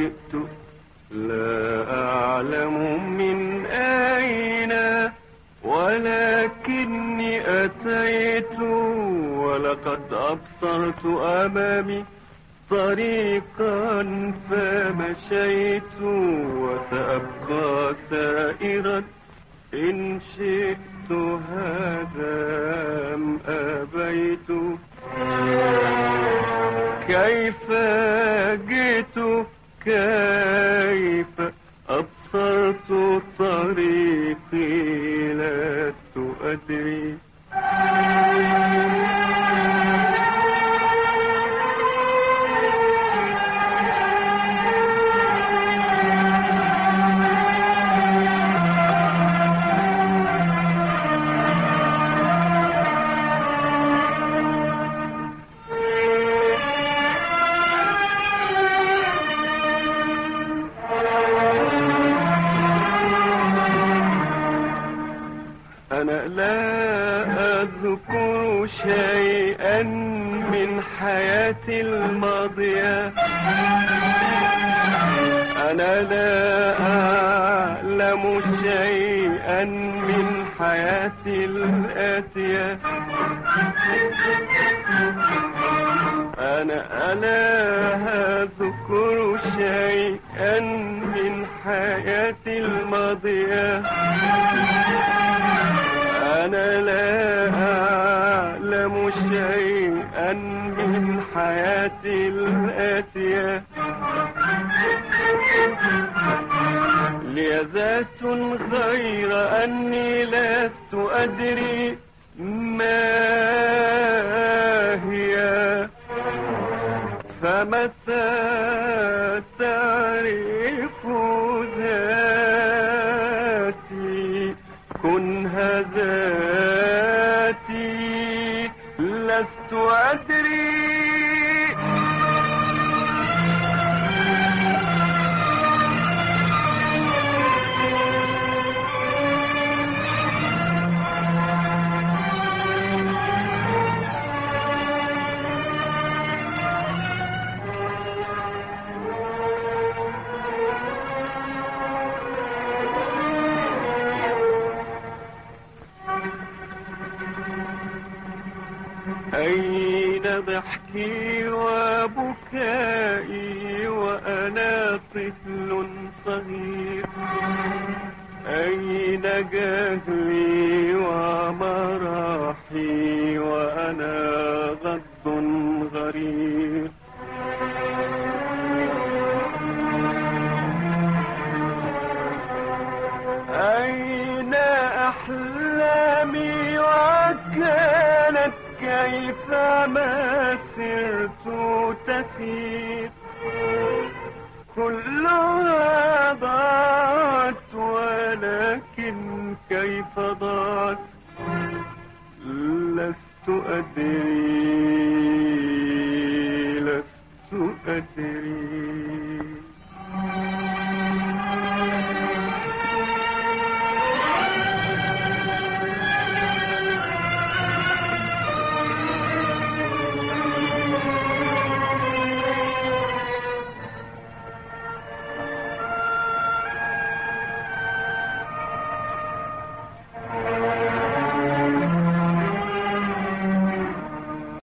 جئت لا أعلم من أين ولكني أتيت ولقد أبصرت أمامي طريقا فمشيت وسأبقى سائرا. إن شئت هذا أم أبيت؟ كيف جئت أنا لا أذكر شيئا من حياتي الماضية. أنا لا أعلم شيئا من حياتي الآتية. أنا لا أذكر شيئا من حياتي الماضية. الآتية. لي ذات غير أني لست أدري ما هي. فمتى تعرف ذاتي؟ كنها ذاتي لست أدري. ضحكي وبكائي وأنا طفل صغير. أين جهلي ومراحي؟ كيفما سرت تسير. كلها ضاعت ولكن كيف ضاعت لست أدري لست أدري.